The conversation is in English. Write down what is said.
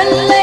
Oh